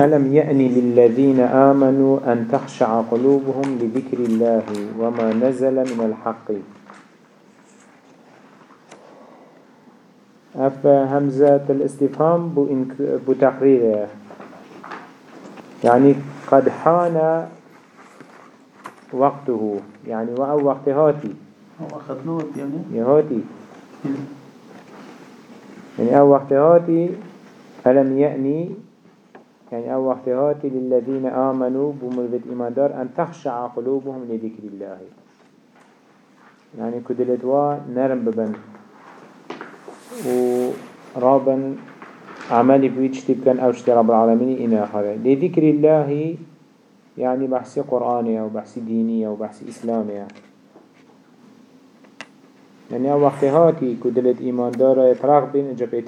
ألم يأني للذين آمنوا أن تخشع قلوبهم لذكر الله وما نزل من الحق؟ أف همزة الاستفهام تقرير يعني قد حان وقته. يعني وأو وقت هاتي. وقت نوت يعني؟ يهاتي يعني أو وقت هاتي. ألم يأني يعني أو وقت هاتي للذين آمنوا بمربط إيمان دار أن تخشع قلوبهم لذكر الله. يعني كدلتوا نرم ببن. ورابا عملي بيجتب كان أوشت رب العالمين إنا خير لذكر الله يعني بحث قرآني أو بحث ديني أو بحث إسلامي. يعني أو وقت هاتي كدلت إيمان دار يتراغ بين إجابة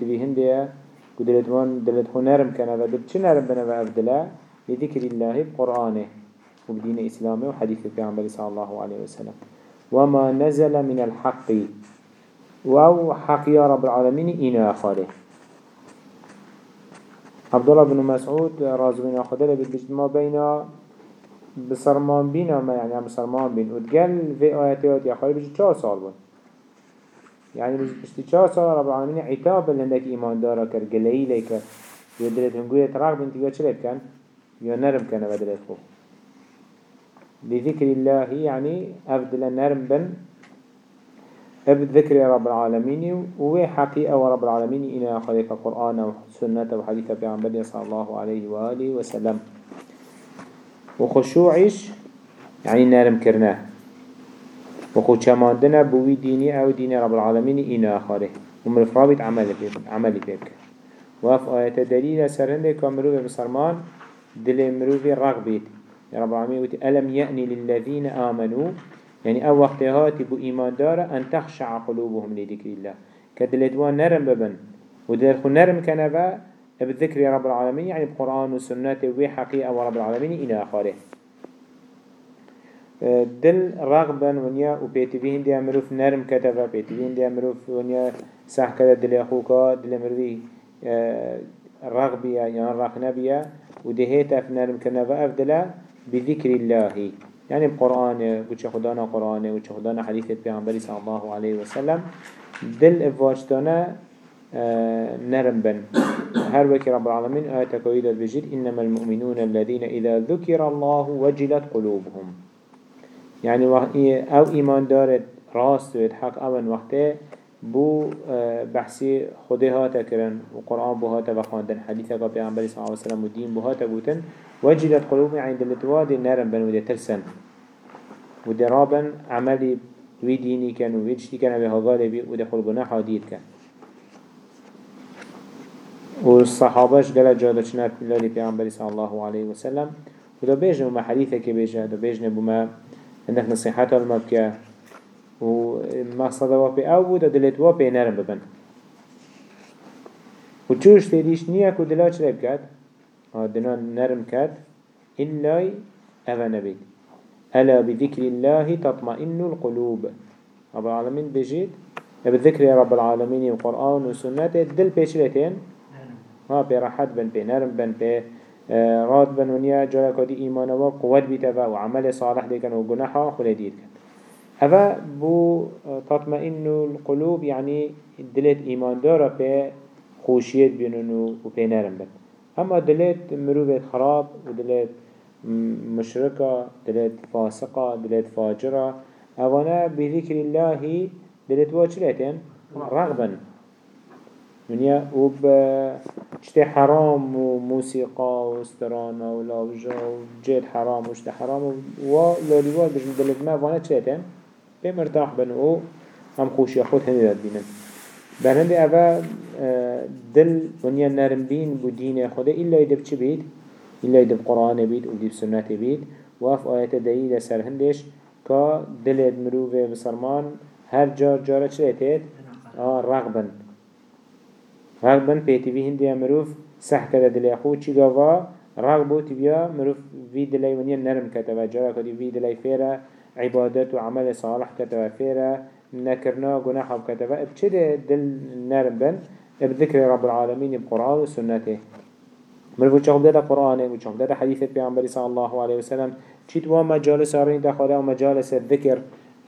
هندية كدلت وان دلت خو نرم كان هذا. دل چه نرم بنا بأفدلا لذكر الله بقرآنه وبدين إسلامه وحديث البيعنبري صلى الله عليه وسلم. وما نزل من الحق. وهو حق يا رب العالمين إنا خاله عبد الله بن مسعود راز بن خدل بيت ما بين بسرمان بينا ما يعني بسرمان بين وتقال في آياتي يا خالي بيجي چهار سال بون. يعني بيجي چهار سال رب العالمين عتاب اللي عندك إيمان دارا كر قلعي ليك يدرت هنقوية تراغ بنتي يا چلت كان يا نرم كان بدلت خو لذكر الله يعني أفضل نرم بن ذكر رب العالمين وهي حقيقة رب العالمين إلى خلق القرآن وسنة وحديث بيعنبالي صلى الله عليه وآله وسلم وخشوعش يعني نرم كرناه وخو چماندنا بوي ديني أو دين رب العالمين إلى خلق ومن فرابط عملي بيبك وف آيات دليل سرنده كامروه بسرمان دل مروه رغبت رب العالمين ألم يأني للذين آمنوا يعني أو وقت هاتي بو ايمان دارا ان تخشع قلوبهم لذكر الله. كدلتوان نرم ببن ودلت خو نرم كنبا بذكر رب العالمين يعني بقرآن وسنة وي حقيقة ورب العالمين إلى آخره دل رغبا ونيا و بيتبين دي مروف نرم كتبا بيتبين دي مروف ونيا سح كده دل أخوكا دل مروفي رغبية يعني رغنبية ودهيتا في نرم كنبا أفدلا بذكر الله يعني بقرآن وچه خدانا قرآن وچه خدانا حديث پیغمبری صلى الله عليه وسلم دل افواجتانا آه، نرم بن. هر وكي رب العالمين آية كويدة بجد إنما المؤمنون الذين إذا ذكر الله وجلت قلوبهم. يعني أو إيمان دارت راست ويتحق أول وقته بو آه، بحثي خده هاتا كرن وقرآن بو هاتا بخواندن حديثة پیغمبری صلى الله عليه وسلم ودين بو هاتا بوتن وجلت قلوبهم عند الاتواد نرم بن ودي ترسن. ودي رابن عملي وي ديني كان ويجتي كان بهغالي بي ودي خلقنا حديد كان والصحابش قال جادة شنات بالله پیغمبر صلى الله عليه وسلم. وده بيجنه ما حديثة كبيجه ده بيجنه بما عندك نصيحات المبكة ومقصد وابي أو دلت وابي نرم ببن. وچوش تريش نيا كو دلات شرب كات دنا نرم كات إلا أفا نبيت ألا بذكر الله تطمئن القلوب. رب العالمين بجيت. بذكر يا رب العالمين القرآن والسنة دل بيشلتين ها براحت بن بي نرم بن بي. آه، راد بن ونيا جارك دي إيمان وقوات بيتفا وعمل صالح دي كان وقناحا خلديد كان أفا بو تطمئن القلوب يعني دلت إيمان دارا بي خوشيت بينونو وبي نرم بن اما دلت مروفت خراب ودلت مشركة دلت فاسقة دلت فاجرة اوانا بذكر الله دلت واجلتين رغبا منيا وب اشتي حرام وموسيقى واسترانا ولاوجا وجيد حرام واشتي حرام ولوليوال بجن دلت ما وأنا چلتين بمرتاح بنو هم خوشي خود هنده بينن بهند اوه دل ونیا نرم بین بو دین خدا إلا يدب چه بید؟ إلا يدب قرآن بید و دب سنت بید. و اف آیت دلیل سر هندش که دلت مروف بسرمان هر جار جارة چه؟ آه رغبن رغبن پیتی بی هندی مروف سح کده دل خود چی گوا رغبو تبیا مروف في دلی ونیا نرم کده و جارة کدی في دلی فیره عبادت و عمل صالح کده و فیره نكرنا جناح بكتبه بچه دل نرم بن بذكر رب العالمين بقرآن وسنته مروف چه خبدت قرآن و چه خبدت حديث پیامبری صلی الله علیه وسلم چیت و مجالس آرین دخواله و مجالس ذکر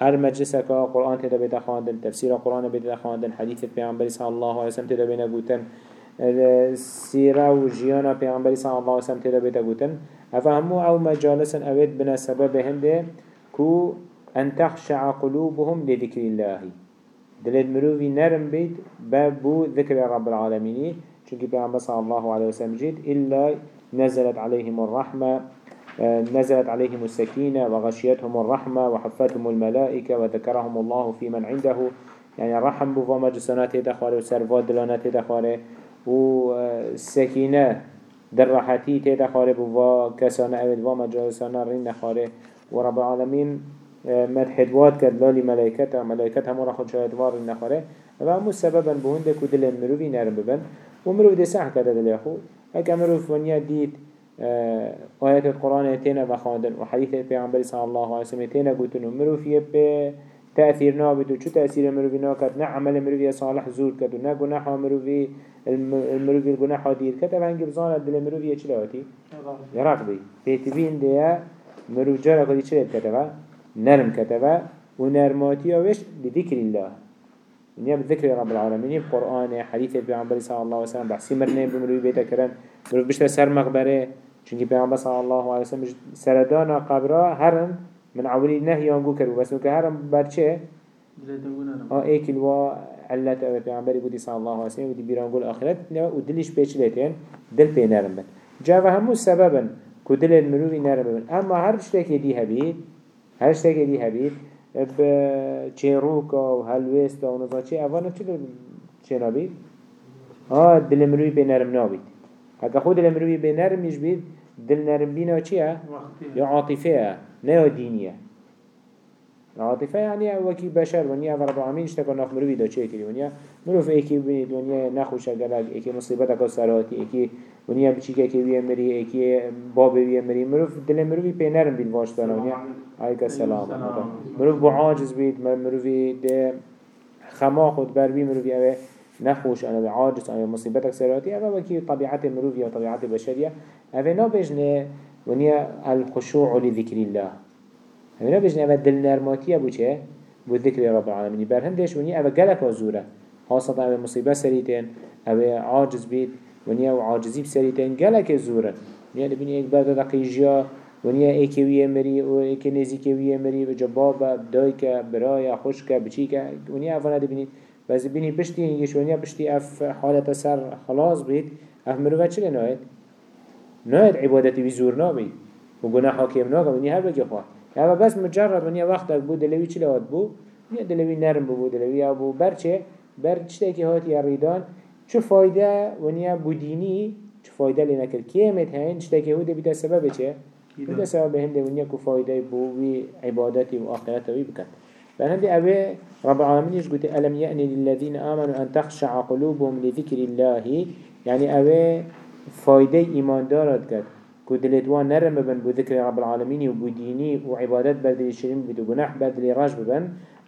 هر مجلس که قرآن تدا بیت خواندن تفسیر قرآن بیت خواندن حدیث پیامبری صلی الله علیه وسلم تدا بینا گوتن سیره و جیانا پیامبری صلی الله علیه وسلم تدا بیت گوتن. افهمو أو مجالس اوید بنا سبب هنده كو أن تخشع قلوبهم لذكر الله. دلت مروفي نرم بيت بابو ذكر رب العالمين چونك بيعمل صلى الله عليه وسلم جيد إلا نزلت عليهم الرحمة. آه، نزلت عليهم السكينة وغشيتهم الرحمة وحفتهم الملائكة وذكرهم الله في من عنده. يعني الرحم بفا مجسانات تدخاره وسرفات دلانات تدخاره والسكينة در راحتي تدخاره بفا كسانة أبد وما جسانة رين نخاره ورب العالمين آه، مدحدوات كد لالي ملائكته ملائكته همورا خود شاهدوار رين نخاره و سببا بهنده كدل المروفي نرم ببن ومروف دي سح كده دل هكا مروف ديت آه، آيات القرآن تينا بخاندن وحديث پیغمبر صلى الله عليه وسلم تينا قوتن ومروف يبه تأثير نابد وشو تأثير مروفي ناكد نا عمل مروفي صالح زور كد ونا قناح مروفي المروفي القناح دير كتب هنگي بزانا دل مروفي چلاوتي يراقبي بيتبين ديا مروف جارة قدي چلت كتبه نرم كتبه ونرماتي وش لذكر الله. ونيا بذكر رب العالمين القرآن حديث البيعنبري صلى الله عليه وسلم بحسي مرنه بمروي بيتا كرن مروي بشتا سر مقبره. چونك البيعنبري صلى الله عليه وسلم سردانا قبره هرم من عولي نهي عنقو كرو بس نوك هرم برچه آه ايك الوا علت أو البيعنبري بودي صلى الله عليه وسلم ودي بيرانقو الآخرت ودلش بيش لتين دل بي نرم بن جاوه همو سببا كدل المروي نرم بن اما هر شتاكي دي هبيد هر شتاكي دي هبيد به چیروکا و هلویستا و نزا چه اوانا چه چه نبید؟ آه دل مروی به نرم نبید اگه خود دل مروی به نرمیش بید دل نرم بینا چیه؟ یا عاطفه نه دینیه عاطفه يعني وكي بشر ونيا رب العالمين اشتكى ناف مروي دا چه كري ونيا مروف ايكي بني ونيا نخوش اگلگ ايكي مصيبتك سراتي ايكي ونيا بچيكا كي ويا مري ايكي باب ويا مري مروف دل مروي بينرم بين واشتانا ونيا عليك السلام مروف بعاجز بيت مروفي ده خما خود بروي مروفي اوه نخوش أنا بعاجز أنا مصيبتك سراتي اوه وكي طبيعة مروفي أو طبيعة بشرية اوه نابجنه ونيا الخشوع لذكر الله. همینا بجنة اول دل نرماتیه بو چه؟ بو ذکر رب العالمین بر هندش ونیا اول گلک آزوره خاصة اول مصیبه سریتین اول عاجز بید ونیا و عاجزی بسریتین گلک زورة. ونیا لبینی ایک برد دقیجیا ونیا ایکی ویه مری و ایکی نزیکی ویه مری و جباب دایک برای خوشک بچیک ونیا اولا لبینی بس بینی بشتی اینگیش ونیا بشتی اف حالت سر خلاص بید. اف مروفه چلی ناید؟ ناید عبادتی بی زور نابید و گناه حاکم ناگم هر بگی خواه. اما بس مجرد ونیا وقت بو دلوی چی لواد بو؟ نیا دلوی نرم بو دلوی ابو برچه بر چه؟ که هاتی ریدان؟ چه فایده ونیا بو دینی؟ چه فایده لی نکر کیمت هین؟ چه که هوده بیده سبب چه؟ بیده سبب هنده ونیا که فایده بو وی عبادتی و آخرت وی بکن فهندي أبي رب العالمين يقول ألم يأني للذين آمنوا أن تخشع قلوبهم لذكر الله؟ يعني أبي فايدة إيمان دارت كد كدلت وان نرم ببن بذكر رب العالمين وبديني وعبادات بدل شرين بدو جناح بدل راج ببن.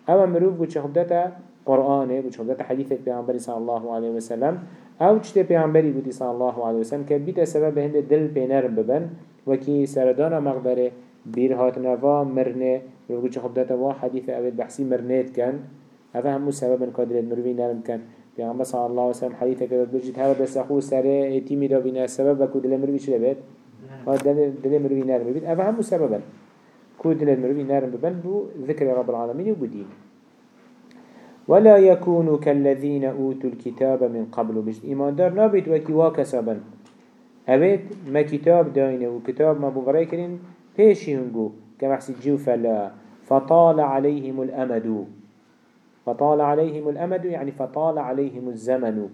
أو مروف شخبدتا قرآن بو شخبدتا حديث پیغمبر صلى الله عليه وسلم. أو چته پیغمبری بودی صلى الله عليه وسلم بیت سبب هند دل بینرم ببن. وكي سردانا مغبره بير هاتنوا مرنه مروف بو شخبدتا وا حديث أبد بحسي مرنيت كان. هذا هم سبب كادل مروفي نرم كان. پیغمبر صلى الله عليه وسلم حديث كده بجد هذا بس أخو سره اتيمي دا بنا سبب كودل مروفي شلبت دل دل مروي نرم ببين أفا همو سببا كو دل مروي نرم ببن بو ذكر رب العالمين وبدين ولا يكونوا كالذين أوتوا الكتاب من قبل بجد. إيمان دار نابد وكي واكسبا أبد ما كتاب داينه وكتاب ما بغري كرين بيشي هنگو. كما حسي جو فلا فطال عليهم الأمد. فطال عليهم الأمد يعني فطال عليهم الزمن.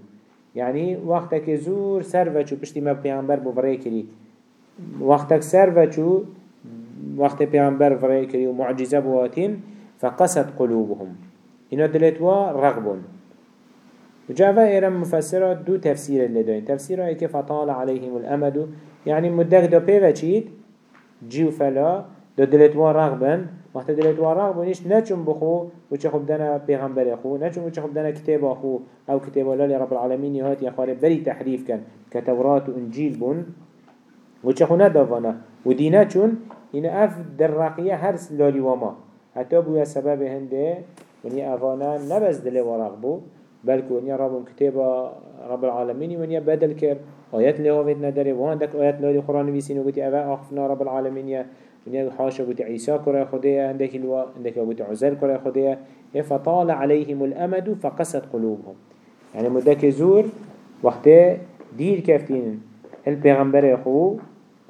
يعني وقتك زور سرفة بشتي ما بيعنبر بغري كري وقتك سر وچو وقت پیامبر فرای کری و معجزه بواتین فقست قلوبهم. اینا دلتوا رغبون وجاء إيرم مفسرة دو تفسير اللي دوين تفسيره إيكي فطال عليهم الأمد يعني مدك دو بيوة جيو فلا دو دلتوا رغبا وقت دلت ورق بونيش نچون بخو وچه خب دنا پیغمبر خو نچون وچه خب دنا كتاب خو أو كتاب الله رب العالمين يهات يخوار بري تحريف كان كتورات وانجيل بون وچه خو ندافانا ودينا چون این اف در رقیه هر سلالی وما حتی بویا سبب هنده ونیا افانا نبز دل ورق بو بلکه ونیا رب كتاب رب العالمين ونیا بدل كر آيات له وفيت ندري وان دك آيات له القرآن بيسين وقتي أبا أخفنا رب العالمين يا من حاشا قلت عيسى كرة خدية عندك الوا عندك قلت عزير كرة خدية فطال عليهم الأمد فقست قلوبهم. يعني مدك زور وقت دير كفتين. البيغمبر يخو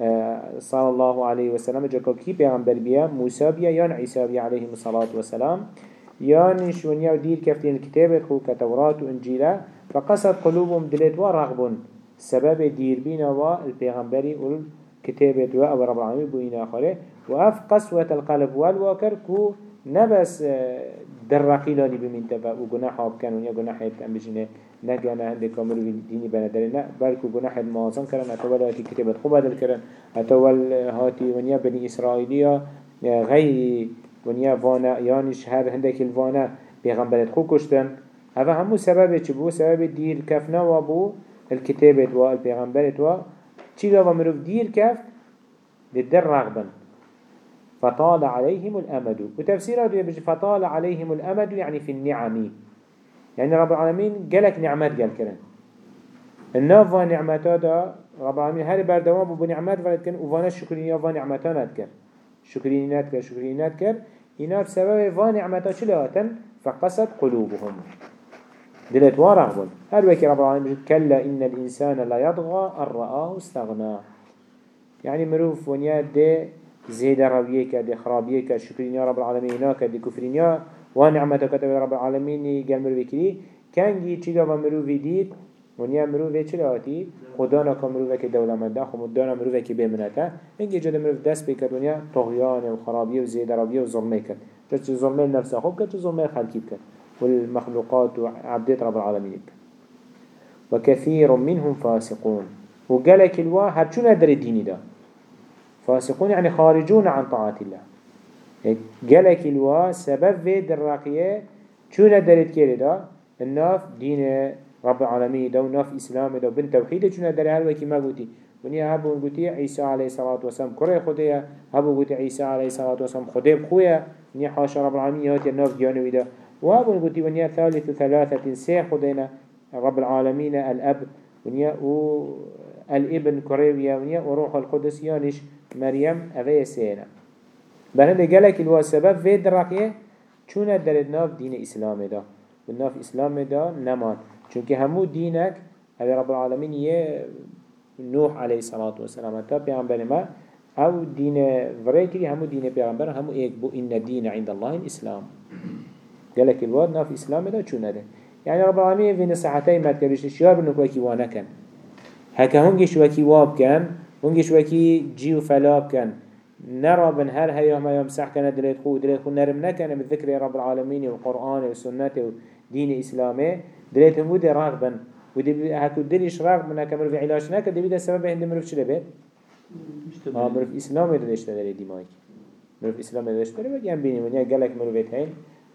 آه، صلى الله عليه وسلم جاكو كي بيغمبر بيا موسى بيا يان عيسى بيا عليهم الصلاة والسلام يان شونيا دير كفتين الكتاب خو كتوراة وإنجيلا فقست قلوبهم دلت ورغبون سبب دير بينا و البيغمبري و أو رب العالمين بوين آخره وأف قسوة القلب والواكر كو نبس آه، درقي لاني بمين تبا وقناح بكان ونيا قناح يتأم بجنه نجانا عند كامل ديني بندري لا بل كو قناح المعظم كرن أتول هاتي كتابة خوب هذا الكرن أتول هاتي ونيا بني إسرائيلية آه، غير ونيا فانا يانش هر هندك الفانا بيغمبرت خو كشتن هذا همو سبب چبو سبب دير كفنا وابو الكتابة و البيغمبرة و دير كف للدر رغبا فطال عليهم الأمد. وتفسيره بيجي فطال عليهم الأمد يعني في النعم. يعني رب العالمين قالك نعمات قال كرن النافا نعمتا دا رب العالمين هر بردوام بو نعمات ولد كن وفانا الشكرينيا نعمتا نتكر شكرينيا نتكر شكرينيا نتكر إنا بسبب فا نعمتا چلاتا فقست قلوبهم. دلت وارغ بون هر وكي رب العالمين كلا إن الإنسان لا يضغى أن رآه استغنى يعني مروف ونيا دي زيادة رويك دي خرابيك شكرين يا رب العالمين هناك دي كفرين يا ونعمتك كتب رب العالمين قال مروف كري كان جي چيغا ومروف ديد ونيا مروف چلاتي خدانا كمروف كي دولة مدى خمدانا مروف كي بمنتا انجي جدا مروف دست بكت ونيا طغيان وخرابية وزيادة روية وظلمي كت جد ظلمي نفسه خوب كت وظلمي خلقي بكت والمخلوقات وعبدت رب العالمين. وكثير منهم فاسقون. وقالك الوا هرچون در الدين ده؟ فاسقون يعني خارجون عن طاعة الله. قالك الوا سبب في الراقية چون درت كيري ده؟ الناف دين رب العالمين ده وناف إسلام ده وبن توحيد چون در هر وكي ما قوتي ونيا هبو قوتي عيسى عليه الصلاة والسلام كره خديا هبو قوتي عيسى عليه الصلاة والسلام خديب خويا ونيا حاشا رب العالمين هاتي الناف جانوي ده. وابن قلت ونيا ثالث ثلاثة سيخ خدينا رب العالمين الأب ونيا و الابن كريويا ونيا وروح القدس يانش مريم أبي سينا بهند قالك الوا سبب في دراقية چون درد ناف دين إسلام دا. والناف إسلام دا نمان. چونك همو دينك أبي رب العالمين يه نوح عليه الصلاة والسلام تا بيعنبر ما أو دين فريكري همو دين بيعنبر همو ايك بو إن الدين عند الله الإسلام. قالك الواد ناف إسلام دا چون ده يعني رب العالمين في نصحتين ما تكريش الشيار بنوك وكي وأنا كان هكا هنجش وكي واب كان هنجش وكي جيو فلاب كان نرى بن هر هيا ما يمسح كان دليت خو دليت خو نرم نكن بالذكر رب العالمين والقرآن والسنة ودين إسلامي دليت هم ودي راغبا ودي هكو دليش راغبا كمر في علاج نكن دي بدا سبب هند مروف شلي بيت آه مروف إسلامي دليش تدري دي مايك مروف إسلامي دليش تدري بيت ينبيني ونيا قالك مروفيت هين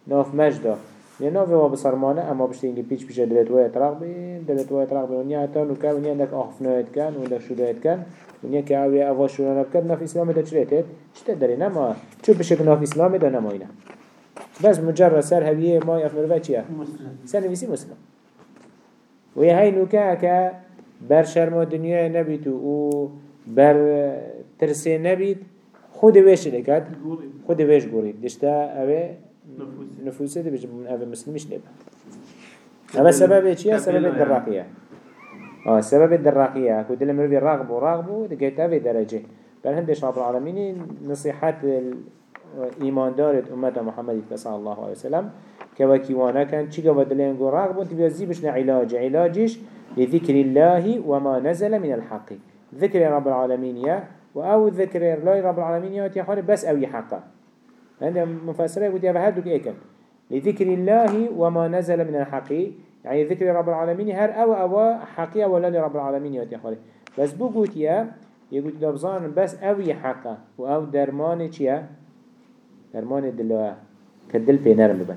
ناف مجدا يعني ناف و بسرمانه اما بشتي اینگه پیچ پیچ دلت وای تراق بی دلت وای تراق بی ونیا تا نو کن ونیا دک آخفنایت کن ونیا شدایت کن. ونیا که اوی اوا شدانه کن ناف اسلام دا چلیتت چطور داری؟ نما چو بشک ناف اسلام دا نماینا بس مجرد سر هویه ما افمروه چیه؟ سر نویسی مسلم. و یه های نوکه که بر شرم دنیا نبید و بر ترسه نبید خود ویش لکد خود ویش گورید دشتا اوه نفوسه دي بجم من أبي مسلمش نبا أما سبب چيه سبب الدراقية. آه سبب الدراقية. كود لما ربي راغبو راغبو دقيت أبي درجة. بل هندش رب العالمين نصيحات الإيمان دارت أمة محمد صلى الله عليه وسلم. كواكي وأنا كان چيكا ودلين قو راغبو؟ انت بيزيبشنا علاج. علاجش لذكر الله وما نزل من الحق. ذكر رب العالمين يا وأو ذكر الله رب العالمين يا بس أو يحقه عند مفسرة يقول يا بهدك إيكن لذكر الله وما نزل من الحقي يعني ذكر رب العالمين هر أو أو حقيا ولا لرب العالمين يا خالي بس بقول يا؟ يقول دبزان بس أوي حقا وأو درمان يا؟ درمان دلوه كدل بي نرم بن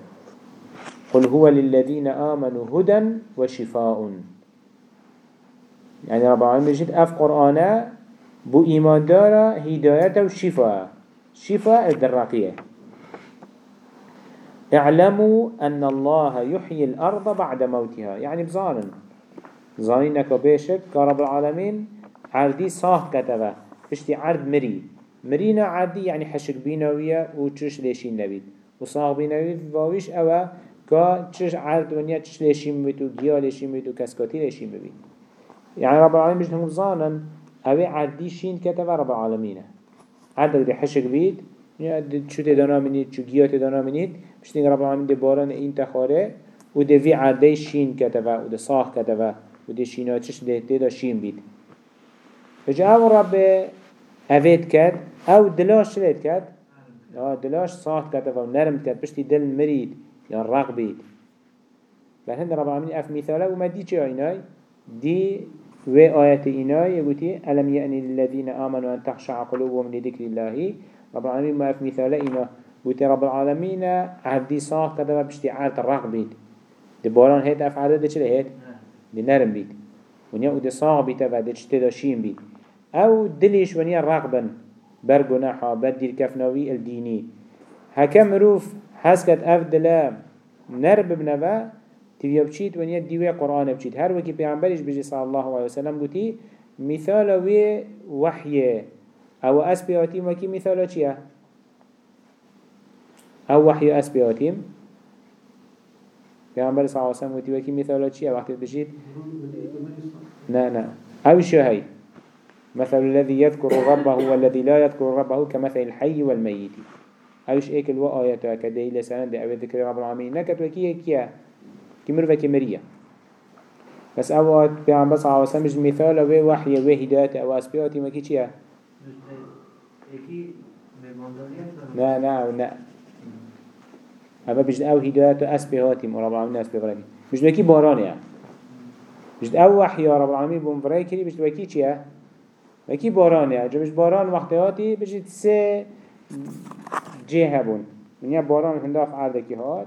قل هو للذين آمنوا هدى وشفاء. يعني رب العالمين بجد اف قرآن بو إيمان دارا هداية وشفاء شفاء الدراقية اعلموا أن الله يحيي الأرض بعد موتها. يعني بظالم. ظالينك بيشك كرب العالمين. عردي صاح كتبه. اشتي عرض مري. مرينا عردي يعني حشك بينوية وچش ليشين نبيد وصاح بينوية واويش أوه كا چش عرض ونيا چش ليشين بيتو گيا ليشين بيتو كسكاتي ليشين بيت يعني رب العالمين مش هم ظانن اوه عردي شين كتبه رب العالمين. عرض دي حشك بيت. شو تدانا منيد شو گيا تدانا منيد بشتين رب العالمين دي باران این تخاره و دي في عرضي شين كتبه و دي صاح كتبه و دي شيناتش ده تدا شين بيت بجا أو رب اوید کد أو دلاش شلید کد آه دلاش صاحت کد أو نرم کد بشتی دل مرید یا رق بل هند رب العالمين اف مثاله وما دي چه ايناي دي و آيات ايناي يقولي ألم يأني للذين آمنوا أن تخشع قلوبهم لذكر الله. رب العالمين ما اف مثاله اينا قلت رب العالمين عبدي صاح كده بشتي عارت الرق بيد دي باران هيت أف عدد چه هيت؟ دي نرم بيد ونیا أو ده صاح بيتا و ده چه داشين بيد أو دلش ونیا رغبن بر گناحا بر دیر کفناوی الدینی هکه مروف حسکت أف دلا نرب بنوا تبیا بچید ونیا دیوی قرآن بچید هر وکی پیغمبرش بجی صلی الله علیه وسلم گوتی مثال وی وحی أو اسبیاتیم وکی مثال چیه؟ أو وحی اسبیاتیم پیغمبر صلی الله علیه وسلم گوتی وکی مثال چیه وقتی بجید؟ نه نه. أو شهی مثل الذي يذكر ربه والذي لا يذكر ربه كمثل الحي والميت. اوش ايك الوا آياته كده لسان دي اوه ذكر رب العالمين نكت وكيه كيه كمر وكي مريا بس اوات بيعم بس على سمج مثال و وحي و هداية أو اسبياتي ما كي چيه لا لا لا اما بجد او هداية اسبياتي رب العالمين اسبياتي بجد وكي باران يعني بجد او وحي رب العالمين بمفراي كري بجد وكي چيه وکی بارانه جا بش باران وقتی بجید سه جه هبون. منیا باران هنداف عردکی هات.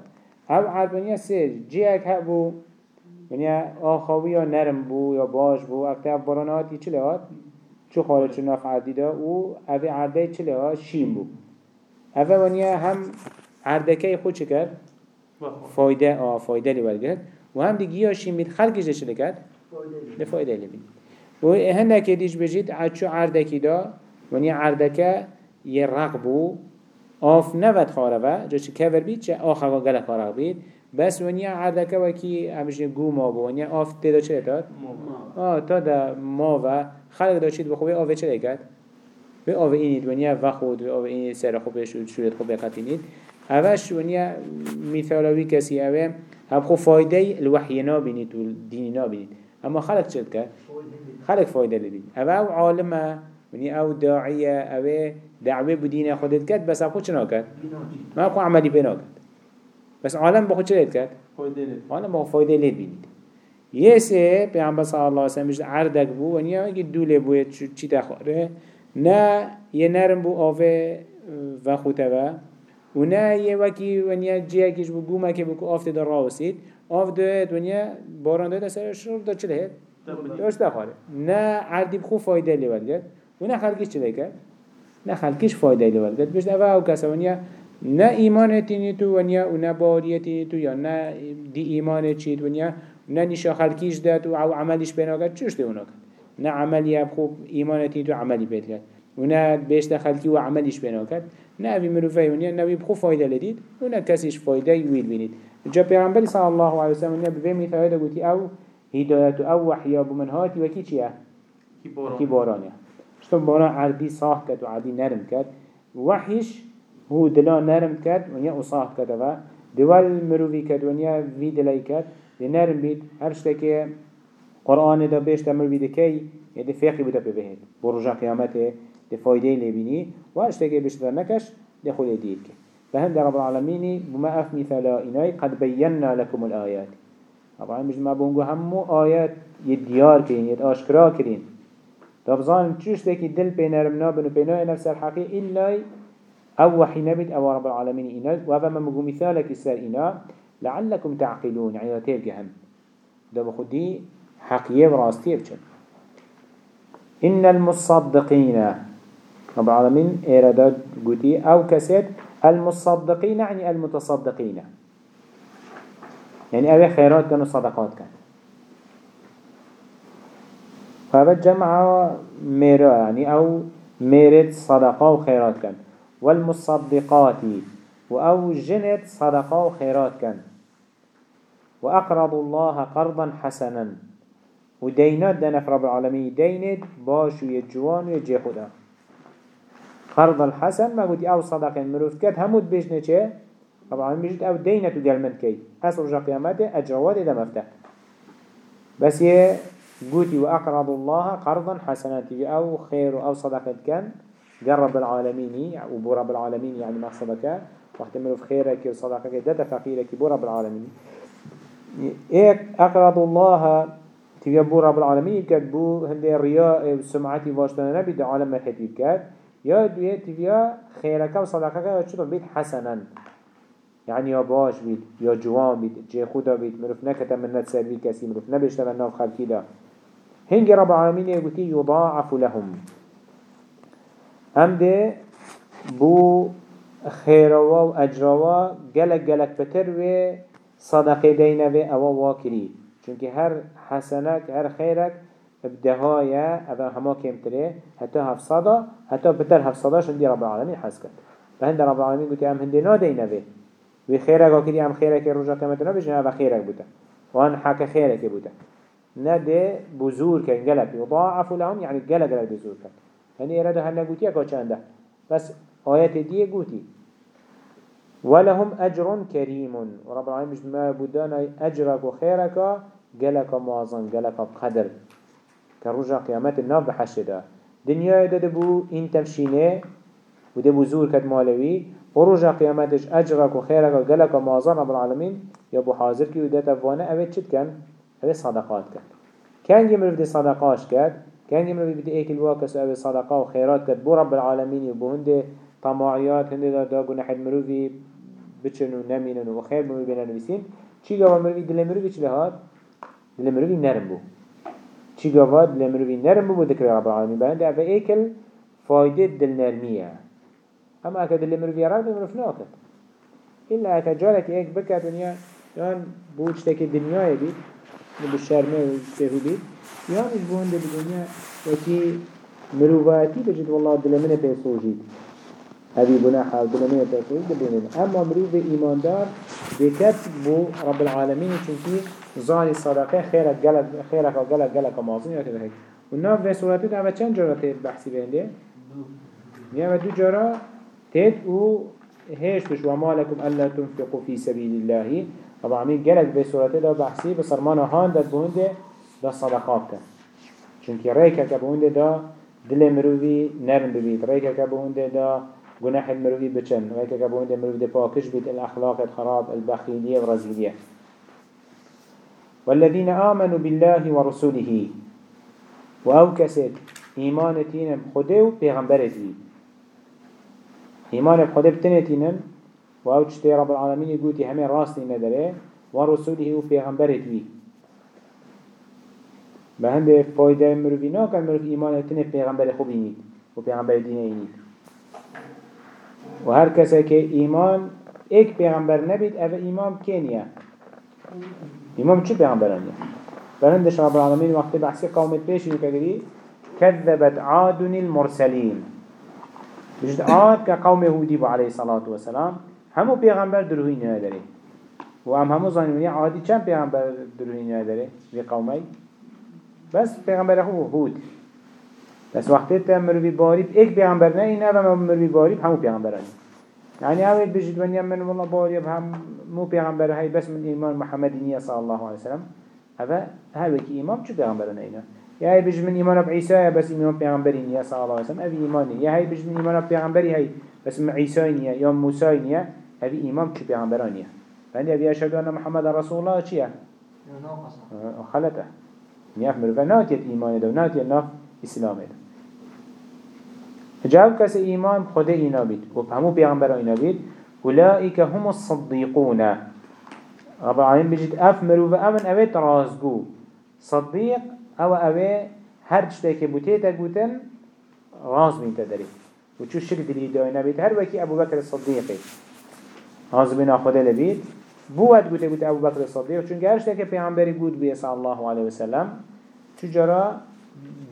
او عرد منیا سه جه اک هبو. منیا آخاوی یا نرم بو یا باش بو. اکتا باران هاتی چلی هات؟ چو خارج چو ناف عردی دا او اوه عرده چلی هات شیم بو. اوه منیا هم عردکی خود چه کرد؟ فایده آه فایده لی ورگرد و هم دیگه یا شیم بید. خلقش چلی کرد؟ فایده لی. بید. و هنده دیش بجید عدشو عردکی دا. ونیا عردکه یه رقبو آف نوت خاره و. جا چه کور بید؟ چه آخوا گله خارق بید. بس ونیا عردکه وکی همشه گو ما بو ونیا آف تیدا چه داد؟ آه تا دا ما و خلق دا چید بخوبه آفه چه کرد؟ به آفه اینید ونیا و خود و آفه اینید سر خوبه شورت خوبه قطینید اوش ونیا مثالوی کسی اوه؟ هم خو فایده الوحی نابینید و دینی نابینید. اما خلق چد کرد؟ خلق فایده لبید اوه او عالمه ونیا او داعیه اوه دعوه بدین خودت کرد بس خود چنا کرد؟ ما خو عملی بنا کرد بس عالم بخود چه لید کرد؟ عالم بخود فایده لید بینید. یه سه پیامبر صلی الله علیه و سلم عردک بو یعنی ونیا اگه دوله بوی چی تخوره نه یه نرم بو آوه و خوتوه و نه یه وکی ونیا جیه کش بو گومه که بو آفته در راوسید. آف ده دنیا باران ده سر شرف دا چه لهد؟ داشت دخاره. نه عردی بخو فایده لی ولگد. و نه چه کرد نه خلقش فایده لی ولگد. بشت اوه او کسا ونیا نه ایمان تینی تو ونیا و نه باوریه تینی تو یا نه دی ایمان چید ونیا نه نیشا خلقیش داد و عملیش کرد چوش ده اونا کرد؟ نه عملی بخو ایمان تینی تو عملی بید و نه بیشت خلقی و عملیش بینا کرد نه اوی مروفه ونیا نه بخو فایده لدید و نه کسیش فایده ویل بینید جا پیغمبری صلی الله علیه وسلم به مثال گوتی أو هداية أو وحيا بمن هاتي وكي چيا؟ كي بارانيا شتون باران عردي صاح كد وعردي نرم كد وحيش هو دلا نرم كد ونيا أصاح كد و دول مروفي كد ونيا في دلاي كد لنرم بيت هر شتكي قرآن دا بيش تمر بيد كي يدي فيقي بدا ببهد برجع قيامته دي فايده لبيني واشتكي بيش نكش خود ديك فهم رب العالمين بما أف مثلا إناي قد بينا لكم الآيات طبعا مش ما بونگو همو آيات يديار كرين يد آشكرا كرين چوش تاكي دل بينرم نابن و بيناي نفس الحقي إلا أو وحي نبت أو رب العالمين إنا وهذا ما مقو مثالك السر إنا لعلكم تعقلون يعني تيبك هم ده بخدي حقية براستي بچن إن المصدقين رب العالمين إيرادات قوتي أو كسد المصدقين يعني المتصدقين. يعني أبي خيرات كانوا صدقات كان فهذا جمع ميرا يعني أو ميرت صدقة وخيرات كان. والمصدقات وأو جنت صدقة وخيرات كان. وأقرضوا الله قرضا حسنا. ودينات دنف رب العالمين. دينت باش ويجوان ويجي خدا قرض الحسن ما قلت أو صدقة مروف كات همود بيجنه چه؟ العالمين بيجت أو دينة قال من كي. أس رجع قيامته أجروات إذا مفتح بس يه قلتي وأقرض الله قرضا حسنا. أو خير أو صدقة كان. قال رب العالمين وبو رب العالمين يعني مقصدك. وقت مروف خيرك وصدقك ده فقيرك بو رب العالمين. إيه أقرض الله. تبي بو رب العالمين كد بو هندي الرياء وسمعتي واشتنا نبي ده عالم مرحتي كد يا دوية تبي خيرك وصدقك وشتو بيت حسنا. يعني يا باش بيت يا جوان بيت جي خدا بيت مروف نكتا من نت سلبي كسي مروف نبيش تمنى خلقي ده هنجي رب العالمين يقول يضاعف لهم. هم ده بو خيروا و اجروا جلك جلك بتر و صدقه دينه و أو واكري چونك هر حسنك هر خيرك بدهايا اذا هما كمتره حتى هف صدا حتى بتر هف صدا شندي رب العالمين حسكت فهند رب العالمين قلت أم هندي نا دينه و و خيرك وكري ام خيرك رجا قيمتنا بجنا هذا خيرك بوتا وان حكى خيرك بوتا نده بزور كان جلك يضاعف لهم يعني جلك جلك بزور كان يعني إرادة هل نقوتي أكو چنده. بس آيات دي قوتي ولهم أجر كريم ورب العالمين مش ما بدانا أجرك وخيرك قلك معظم قلك بقدر كرجع قيامات النار بحشده دنيا ده دبو إن تفشينه وده بزور كد مالوي ورجع قيامتش أجرك وخيرك قلك معظم رب العالمين يبو حاضر كي وده تفوانا أبد شد كان أبد صدقات كان كان يمرف دي صدقاش كان كان يمرو بيبدي ايك الواكس أو صدقاء وخيرات كد بو رب العالمين يبو هنده طماعيات هنده دا دا قنا حد مروفي بچنو نمينن وخير بمو بينا نويسين چي قوا مروفي دل مروفي چي لهاد دل مروفي نرم بو. چي قوا دل مروفي نرم بو ذكر رب العالمين بهنده أو ايكل فايدة دل نرمية اما اكا دل مروفي رب دل مروف ناكت إلا اكا جالك ايك بكت ونيا يان بوچ تاكي دنيا يبيت نبو الشرمه وتهو بيت يان البوهن ده بدنيا وكي مروفاتي بجد والله دلمنه بيسوجيد هذه بناحة دلمنه بيسوجيد دلمنه أما مروف إيمان دار بكت بو رب العالمين چونكي زاني الصدقة خيرك قلق خيرك وقلق قلق معظم يا كده هيك والناف في سورته ده چند جرى تيت بحثي بينده يا دو جرى تيت و هيش بش وما لكم ألا تنفقوا في سبيل الله. طبعا مين قلق في سورته ده بحثي بصرمانه هان ده بهنده دا صدقات کن چونکه ریکه که بونده دا دل مروی نرم ببید. ریکه که بونده دا گناح المروي بچن. ریکه که بونده مروی دا پاکش بید. الاخلاق الخراب البخيلية والرزيلية والذين آمنوا بالله ورسوله وأو كسد إيمانتين بخده وبيغمبرتي إيمان بخده بتنتين وأو تشتي رب العالمين يقول همين راسني ندره. ورسوله وبيغمبرتي به هنده فایده مروفی ناکن مروف ایمان تنه پیغمبر خوب اینید و پیغمبر دین اینید و هر ایک پیغمبر نبید أو ایمان کنیه ایمان چه پیغمبرانیه برندش رب العالمین وقت بحثی قومت پیشی کدری كذبت عاد المرسلين بجد عاد كقوم هودي عليه الصلاة والسلام همو پیغمبر دروهی نداره و هم همو ظانونی عادی چند پیغمبر دروهی نداره في قومي بس پیغمبر هو هود بس وقتی تا مروی بارید ایک پیغمبر نه این أو مروی بارید همو پیغمبرانی يعني اوید بجد من يمن والله باريب هم مو پیغمبر هاي بس من ایمان محمدینیه صلى الله عليه وسلم. هذا هاي كي إمام شو پیغمبرنا اینا يا هاي بجد من إيمان بعيسى بس إمام پیغمبرینیه صلى الله عليه وسلم. أبي إيماني يا هاي بجد من إيمان پیغمبری هاي بس من عيسى يا موسى نيا أبي إمام شو پیغمبرانیه فعندي أبي أشهد أن محمد رسول الله چيه؟ خلته نياف مروفا ناتيت إيمان دو. ناتيت ناف إسلام دو. جاو كس إيمان خده إينا بيت وفهمو بيغمبر إينا بيت أولئك هم الصديقون رب العالمين بجد أف مروف أمن أوي ترازقو صديق أو أوي هر جتاك بوتيتا قوتن راز من تدري وشو الشك دليل داينا بيت هر وكي أبو بكر الصديقي راز بنا خده لبيت بود قوتي قوت أبو بكر الصديق چون هر جتاك بود بيه صلى الله عليه وسلم چجرا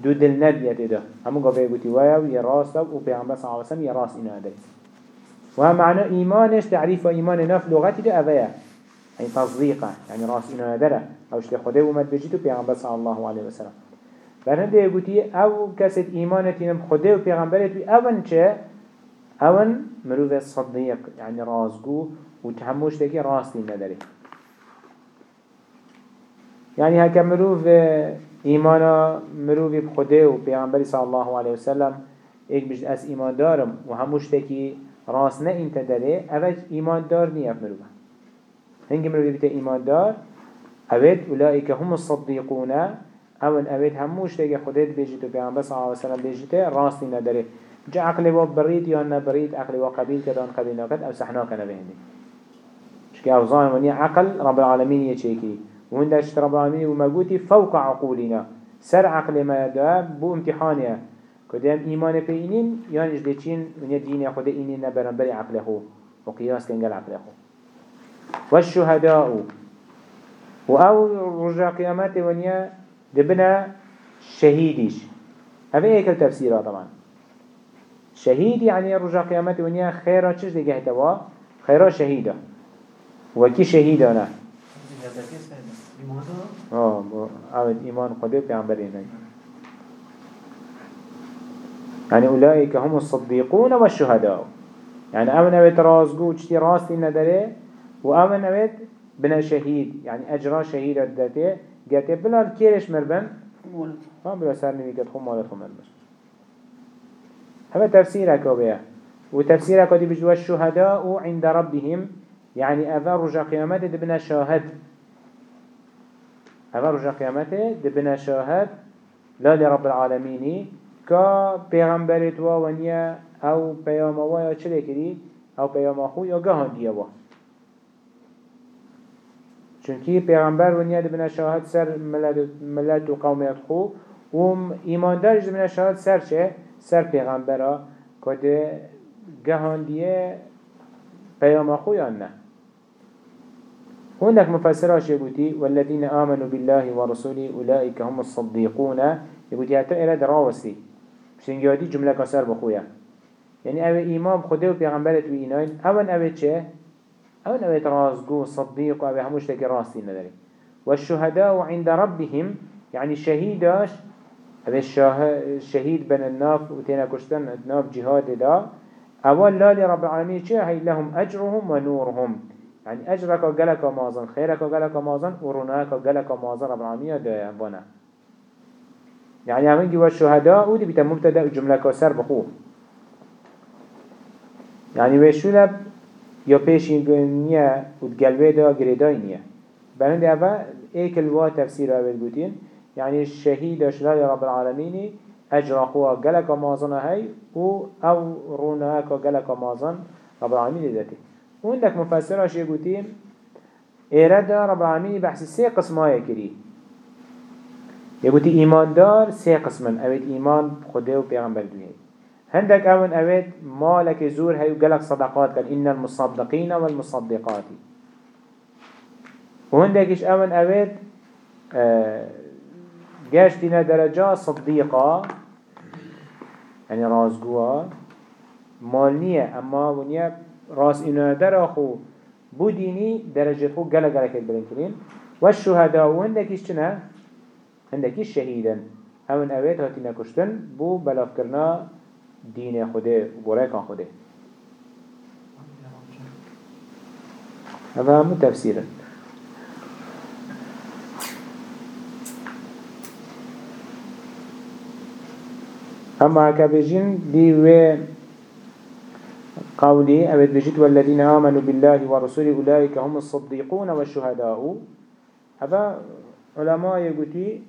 دو دل ندیت ده همو قبعه قوتي ويا ويا راس و پیغمبر صلى الله عليه وسلم يا راس إنا داري وهم معنى إيمانش تعريف إيمان نف لغتي ده أبايا يعني تصديقه يعني راس إنا داره أو اشتي خده ومد بجيتو پیغمبر صلى الله عليه وسلم برهنده يقولي أو كسد إيمانتي نم خده و پیغمبرت اون چه؟ اون مروف صديق يعني رازقو و تحموش تكي راس نداره. يعني هكا مروف ایمانا مروی بخده و پیغمبری صلی الله علیه و سلم ایک بجد از ایمان دارم و هموش تکی راس نه این تدره اوک ایمان دار نیف مروبه هنگی مروی بیت ایمان دار اوید اولائی که هم صدیقونه، اون اوید هموش تکی خودت بیجید و پیغمبر صلی الله علیه و سلم بیجید راس نه نداره جا عقل و برید یا نبرید عقل و قبیل کدان قبیل ناکد او سحنا کنه بهنده چکه اوزان منی عقل رب العالمین یه چیکی وهندش رب العالمين ومجوتي فوق عقولنا. سر عقل ما يدا بو امتحانيه كدام إيمان بينين يعني جدتين من الدين ياخد إنين نبرنبري عقله وقياس كنجل عقله والشهداء وأو رجع قيامات ونيا دبنا شهيديش هذا كل تفسيره طبعا شهيد يعني رجع قيامات ونيا خيرا تشش دي جهتوا خيرا شهيدا وكي شهيدانا آه عود إيمان قدر بيعنبرين يعني أولئك هم الصديقون والشهداء. يعني أمن أبيت رازقو تشتي راستي ندره وأمن أبيت بنا شهيد يعني أجرى شهيد الدته قالت بلا الكيرش مربن؟ ما بلا سر نبي قد خم مالت خم مربن. هذا تفسيرك وبيا وتفسيرك دي بجوا الشهداء عند ربهم يعني أفا رجع قيامته دبنا شاهد. أفا رجع قيامته دبنا شاهد لا لرب العالمين كا پیغمبرت و ونیا أو پیام و یا چه کری أو پیام خو یا گهان دیه و چونکی پیغمبر ونیا دبنا شاهد سر ملت و قومیت خو. و ایمان دارش دبنا شاهد سر چه؟ سر پیغمبره که گهان دیه پیام خو یا نه. هناك مفسراش يقولي والذين آمنوا بالله ورسوله أولئك هم الصديقون. يقولي هاتو إراد راوسي بشنگیادی جملة کسر بخویا یعنی اوه ایمان خوده و پیغمبرت و اون اوه چه؟ اون اوه رازگو صدیق و هموش تکی راستی نداری. و الشهداء عند ربهم يعني شهيداش هذا الشهيد بن الناف وتينا كشتن الناف جهاد دا. أول لا لرب العالمين شيء هي لهم أجرهم ونورهم يعني أجرك وقلك مازن خيرك وقلك مازن ورناك وقلك مازن رب العالمين دا ينبنا يعني همين جوا الشهداء ودي بيتا مبتدا جملة كسر بخو. يعني وشولب يا بيشين نيا وتقلبه دا قريداي نيا بلند أفا ايك الوا تفسير أول قوتين يعني الشهيد أشلال رب العالمين أجر أخوة قلق مازن هاي و أو روناك قلق مازن رب العالمين ذاته وعندك مفسر أشي قوتين إيرادا رب العالمين بحث سي قسمايا كريه يقولي إيمان دار سه قسمن. أويت إيمان خده و پیغمبر دنيا هندك أون أويت مالك زور هاي وقالك صدقات قال إن المصدقين والمصدقات. وهندكش أون أويت؟ جاشتنا درجة صديقة. يعني رازقوا مالنية أما ونيا راس إنا دراخو بوديني درجة خو قلق قلق البرنكرين والشهداء وهندكش چنه هندکی شهیدن. همون اوید هاتی نکشتن بو بلاف کرنا دین خوده و برایکان خوده. هذا همو تفسيرا أما كبجين دي و قولي أبد بجد والذين آمنوا بالله ورسوله أولئك هم الصديقون والشهداء. هذا علماء يقولي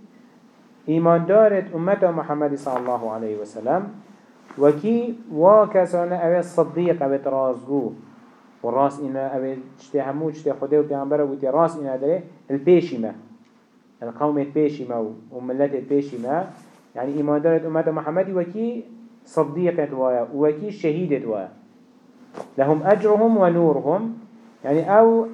إيمان دارت أمة محمد صلى الله عليه وسلم. وكي واكسانا اوه الصديق اوه ترازقو والراس إنا اوه تشتي همو تشتي خده وبيعنبره وتي راس إنا داره البيشي ما القوم البيشي ما وملت البيشي ما يعني إيمان دارت أمة محمد وكي وايا وكي شهيدة وايا. لهم أجرهم ونورهم. يعني أو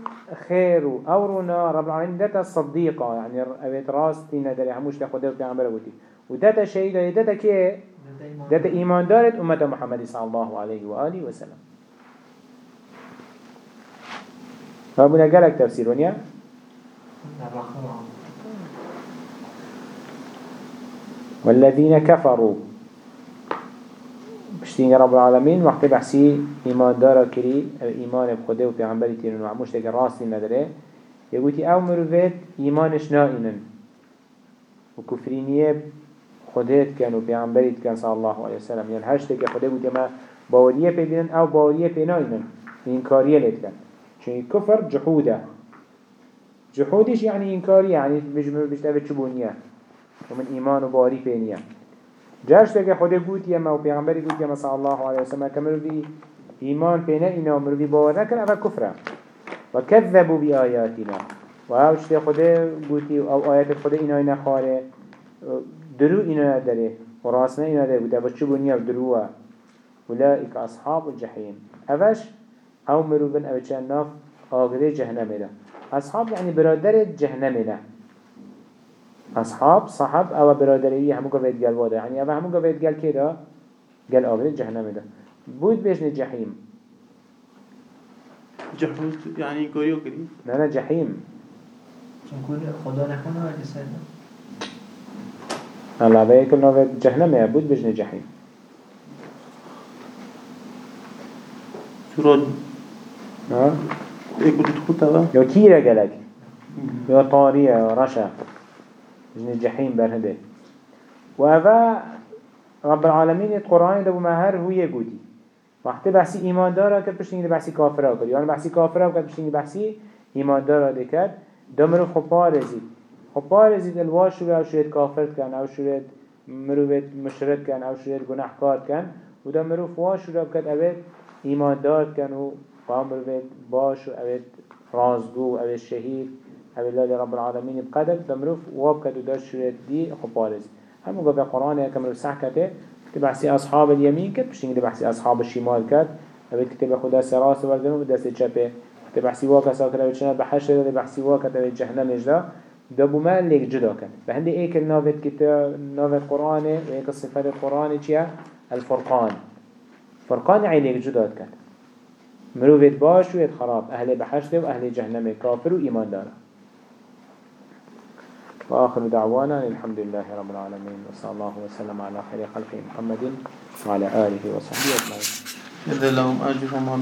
خير أو رنا رب العالمين داتا صديقة. يعني أبيت راس تينا داري هموش تاخده وبيعنبره وتي. وداتا شهيدة داتا كي؟ داتا إيمان دارت أمة محمد صلى الله عليه وآله وسلم. فابونا قالك تفسير ونيا والذين كفروا. بشتين رب العالمين وقت بحسي إيمان دارا كري إيمان بخده وبيعنبري تيرن وعموش تاك راسي ندره يقولي أو مروفيت إيمانش نائنن وكفرينيه خديت كان وبيعنبري كان صلى الله عليه وسلم. يعني هشتك خده قلت ما باوريه بينن أو باوريه بينائنن إنكاريه لت كان چون كفر جحوده. جحودش يعني إنكاريه يعني بجمع بجتابت شبونيه ومن إيمان وباري بينيه جاش تك خده قلت يما وبيعنبري قلت يما صلى الله عليه وسلم كمرو في إيمان بينا إنا ومرو في باور نكن أفا كفره وكذبوا بآياتنا وهاوش تي خده قلت أو آيات خده إنا إنا خاره درو إنا داره. وراسنا إنا داره وده بچو بنيا دروه أولئك أصحاب الجحيم أفش أو مروبن أو چند ناف آغري جهنم ده أصحاب يعني برادر جهنم ده أصحاب صحاب أو برادرية همو قفيت قال واده. يعني أفا همو قفيت قال كده قال آغري جهنم ده بود بيشن جحيم جحود يعني كوريو كري لا لا جحيم چون خدا نکنه ولی سر الله بيكل نوفت جهنم يا بود بيشن جحيم سورة ها؟ إيه كنت تخوت تبا يو كيرا قالك يو طارية يو رشا؟ جن جحیم برهده و اوه رب العالمین قرآن دو مهر هویه گودی. وقتی بحثی ایماندار که پشت بحثی کافر ها کرد. یعنی بحثی کافر ها کرد پشت بحثی ایماندار را کرد. دو مرو خب پارزید خب پارزید الوا شوید او شوید کافرت کن او شوید مروید مشرد کن او شوید گناهکار کن. و دو مرو فوا شوید کرد اوید ایماندار کن و قام مروید باش و اوید رازگو و اوید شهید. الله رب العالمين بقدر دمرو واب كد ودار شوية دي خبارزي همو قبل القرآن كمرو سحكته كتب بحثي أصحاب اليمين كتب بشتين كتب بحثي أصحاب الشمال كت أبيت كتب خدا سراس وردن ودست چپه. كتب بحثي واقع ساكر أبيت شنات بحشر ده بحثي واقع أبيت جهنم اجدا دابو ما ليك جدا كت فهندي ايك النافت كتاب نافت قرآن وايك الصفات القرآن چيا الفرقان. فرقان ليك جدا كت مروفت باش ويت خراب. أهل بحشر وأهل جهنم كافر وإيمان داره وآخر دعوانا الحمد لله رب العالمين وصلى الله وسلم على خير خلق محمد وعلى آله وصحبه أجمعين